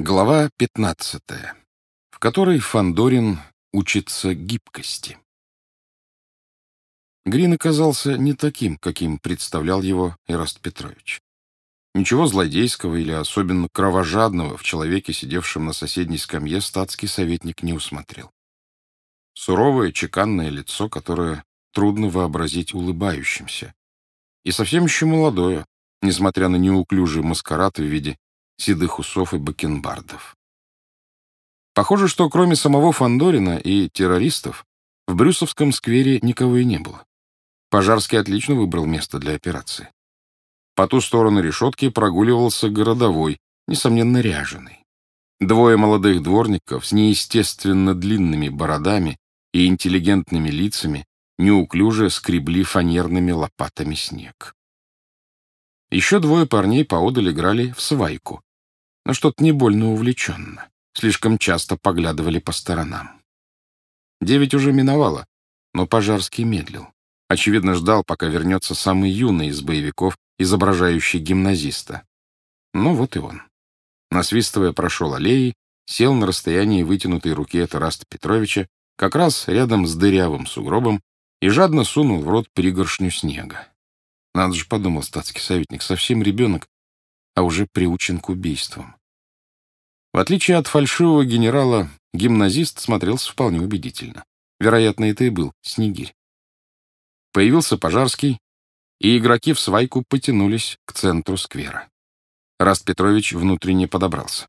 Глава 15, в которой Фандорин учится гибкости. Грин оказался не таким, каким представлял его Ираст Петрович. Ничего злодейского или особенно кровожадного в человеке, сидевшем на соседней скамье, статский советник не усмотрел. Суровое, чеканное лицо, которое трудно вообразить улыбающимся. И совсем еще молодое, несмотря на неуклюжий маскарад в виде седых усов и бакенбардов. Похоже, что кроме самого Фандорина и террористов в Брюсовском сквере никого и не было. Пожарский отлично выбрал место для операции. По ту сторону решетки прогуливался городовой, несомненно, ряженый. Двое молодых дворников с неестественно длинными бородами и интеллигентными лицами неуклюже скребли фанерными лопатами снег. Еще двое парней поодаль играли в свайку, но что-то не больно увлеченно. Слишком часто поглядывали по сторонам. Девять уже миновало, но Пожарский медлил. Очевидно, ждал, пока вернется самый юный из боевиков, изображающий гимназиста. Ну вот и он. Насвистывая, прошел аллеей, сел на расстоянии вытянутой руки от Раста Петровича, как раз рядом с дырявым сугробом, и жадно сунул в рот пригоршню снега. Надо же, подумал статский советник, совсем ребенок, а уже приучен к убийствам. В отличие от фальшивого генерала, гимназист смотрелся вполне убедительно. Вероятно, это и был Снегирь. Появился Пожарский, и игроки в свайку потянулись к центру сквера. Раст Петрович внутренне подобрался.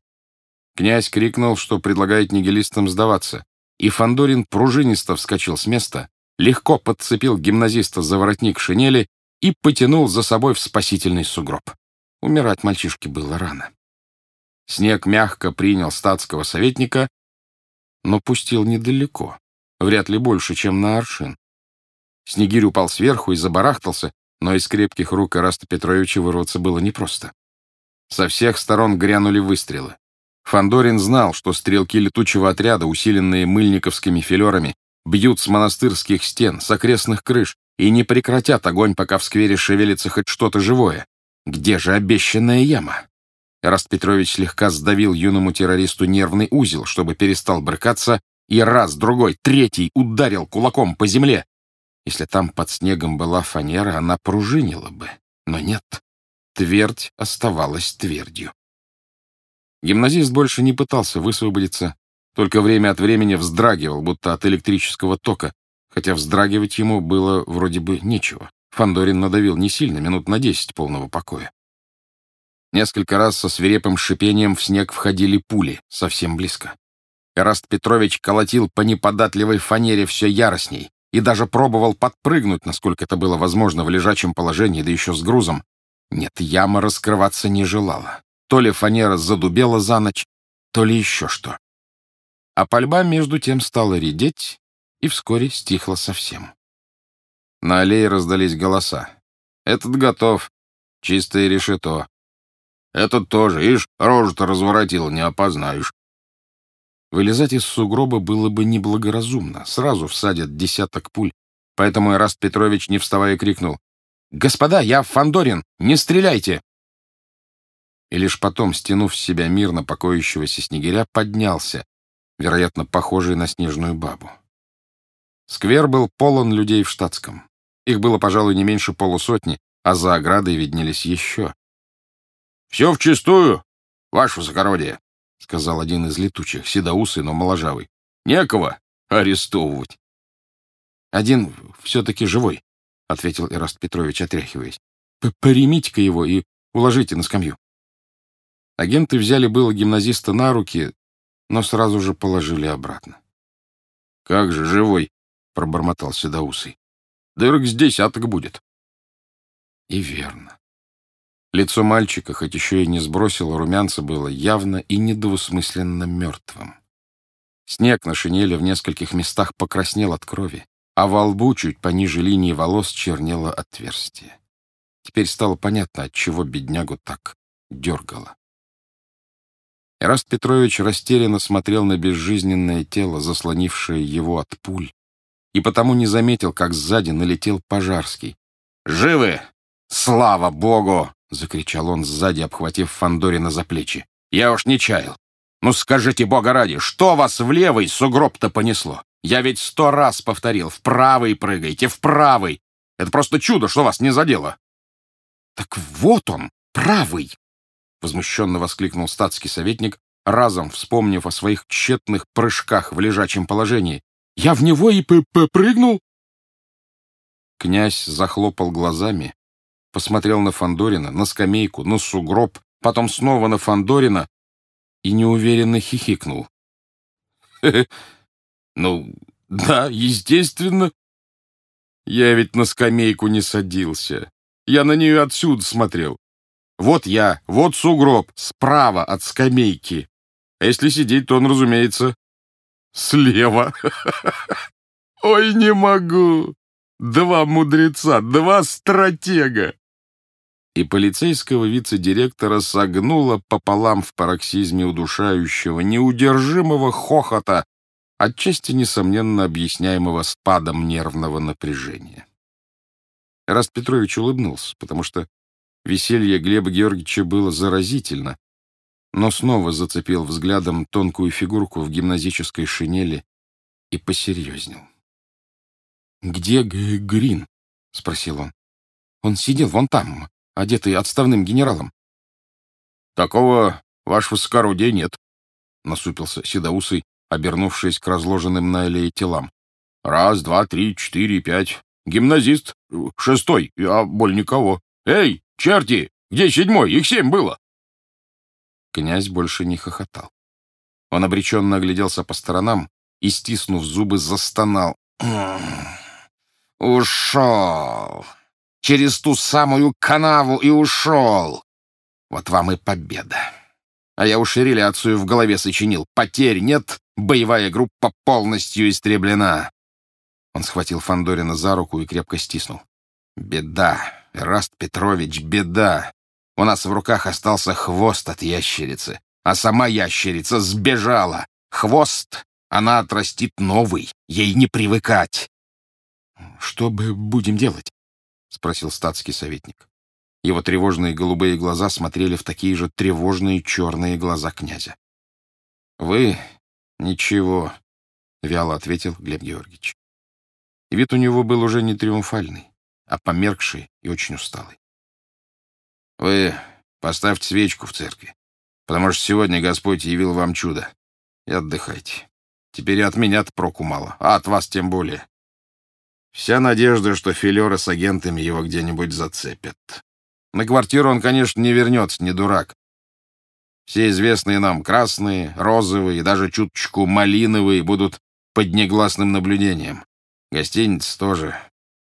Князь крикнул, что предлагает нигилистам сдаваться, и Фандорин пружинисто вскочил с места, легко подцепил гимназиста за воротник шинели и потянул за собой в спасительный сугроб. Умирать мальчишке было рано. Снег мягко принял статского советника, но пустил недалеко, вряд ли больше, чем на аршин. Снегирь упал сверху и забарахтался, но из крепких рук Ираста Петровича вырваться было непросто. Со всех сторон грянули выстрелы. Фандорин знал, что стрелки летучего отряда, усиленные мыльниковскими филерами, бьют с монастырских стен, с окрестных крыш, и не прекратят огонь, пока в сквере шевелится хоть что-то живое. Где же обещанная яма? Раст Петрович слегка сдавил юному террористу нервный узел, чтобы перестал брыкаться, и раз, другой, третий ударил кулаком по земле. Если там под снегом была фанера, она пружинила бы. Но нет, твердь оставалась твердью. Гимназист больше не пытался высвободиться, только время от времени вздрагивал, будто от электрического тока, хотя вздрагивать ему было вроде бы нечего. Фандорин надавил не сильно, минут на десять полного покоя. Несколько раз со свирепым шипением в снег входили пули, совсем близко. Эраст Петрович колотил по неподатливой фанере все яростней и даже пробовал подпрыгнуть, насколько это было возможно в лежачем положении, да еще с грузом. Нет, яма раскрываться не желала. То ли фанера задубела за ночь, то ли еще что. А пальба между тем стала редеть и вскоре стихла совсем. На аллее раздались голоса. «Этот готов. Чистое решето. Этот тоже, ишь, рожу-то разворотил, не опознаешь. Вылезать из сугроба было бы неблагоразумно. Сразу всадят десяток пуль. Поэтому Эраст Петрович, не вставая, крикнул. «Господа, я Фандорин! Не стреляйте!» И лишь потом, стянув с себя мирно покоящегося снегиря, поднялся, вероятно, похожий на снежную бабу. Сквер был полон людей в штатском. Их было, пожалуй, не меньше полусотни, а за оградой виднелись еще. «Все вчистую, ваше высокородие», — сказал один из летучих, седоусый, но моложавый. «Некого арестовывать». «Один все-таки живой», — ответил Ираст Петрович, отряхиваясь. «Примите-ка его и уложите на скамью». Агенты взяли было гимназиста на руки, но сразу же положили обратно. «Как же живой?» — пробормотал Седоусый. «Дырок здесь атак будет». И верно. Лицо мальчика, хоть еще и не сбросило румянца, было явно и недвусмысленно мертвым. Снег на шинели в нескольких местах покраснел от крови, а во лбу чуть пониже линии волос чернело отверстие. Теперь стало понятно, от чего беднягу так дергало. Эраст Петрович растерянно смотрел на безжизненное тело, заслонившее его от пуль, и потому не заметил, как сзади налетел Пожарский. «Живы! Слава Богу!» — закричал он сзади, обхватив Фандорина за плечи. «Я уж не чаял. Ну скажите, бога ради, что вас в левый сугроб-то понесло? Я ведь сто раз повторил, в правый прыгайте, в правый. Это просто чудо, что вас не задело. Так вот он, правый! Возмущенно воскликнул статский советник, разом вспомнив о своих тщетных прыжках в лежачем положении. Я в него и прыгнул. Князь захлопал глазами, посмотрел на Фандорина, на скамейку, на сугроб, потом снова на Фандорина и неуверенно хихикнул. Ну, да, естественно. Я ведь на скамейку не садился. Я на нее отсюда смотрел. Вот я, вот сугроб, справа от скамейки. А если сидеть, то он, разумеется, слева. Ой, не могу. Два мудреца, два стратега. И полицейского вице-директора согнуло пополам в пароксизме удушающего, неудержимого хохота, отчасти, несомненно, объясняемого спадом нервного напряжения. Раст Петрович улыбнулся, потому что веселье Глеба Георгиевича было заразительно, но снова зацепил взглядом тонкую фигурку в гимназической шинели и посерьезнел. «Где Г Грин?» — спросил он. «Он сидел вон там, одетый отставным генералом». «Такого, ваш высокородие, нет», — насупился Седоусый, обернувшись к разложенным на аллее телам. «Раз, два, три, четыре, пять. Гимназист. Шестой, а боль никого. Эй, черти, где седьмой? Их семь было!» Князь больше не хохотал. Он обреченно огляделся по сторонам и, стиснув зубы, застонал. «Ушел! Через ту самую канаву и ушел! Вот вам и победа!» А я уж реляцию в голове сочинил. Потерь нет, боевая группа полностью истреблена. Он схватил Фандорина за руку и крепко стиснул. «Беда, Раст Петрович, беда! У нас в руках остался хвост от ящерицы, а сама ящерица сбежала. Хвост она отрастит новый, ей не привыкать. «Что бы будем делать?» — спросил статский советник. Его тревожные голубые глаза смотрели в такие же тревожные черные глаза князя. «Вы ничего», — вяло ответил Глеб Георгиевич. Вид у него был уже не триумфальный, а померкший и очень усталый. Вы поставьте свечку в церкви, потому что сегодня Господь явил вам чудо. И отдыхайте. Теперь и от меня-то проку мало, а от вас тем более. Вся надежда, что филеры с агентами его где-нибудь зацепят. На квартиру он, конечно, не вернется, не дурак. Все известные нам красные, розовые и даже чуточку малиновые будут под негласным наблюдением. Гостиница тоже.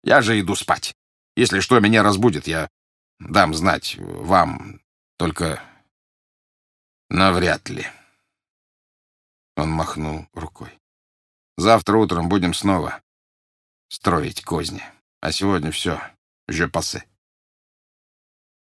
Я же иду спать. Если что меня разбудит, я Дам знать вам, только навряд ли. Он махнул рукой. Завтра утром будем снова строить козни. А сегодня все. Je passe.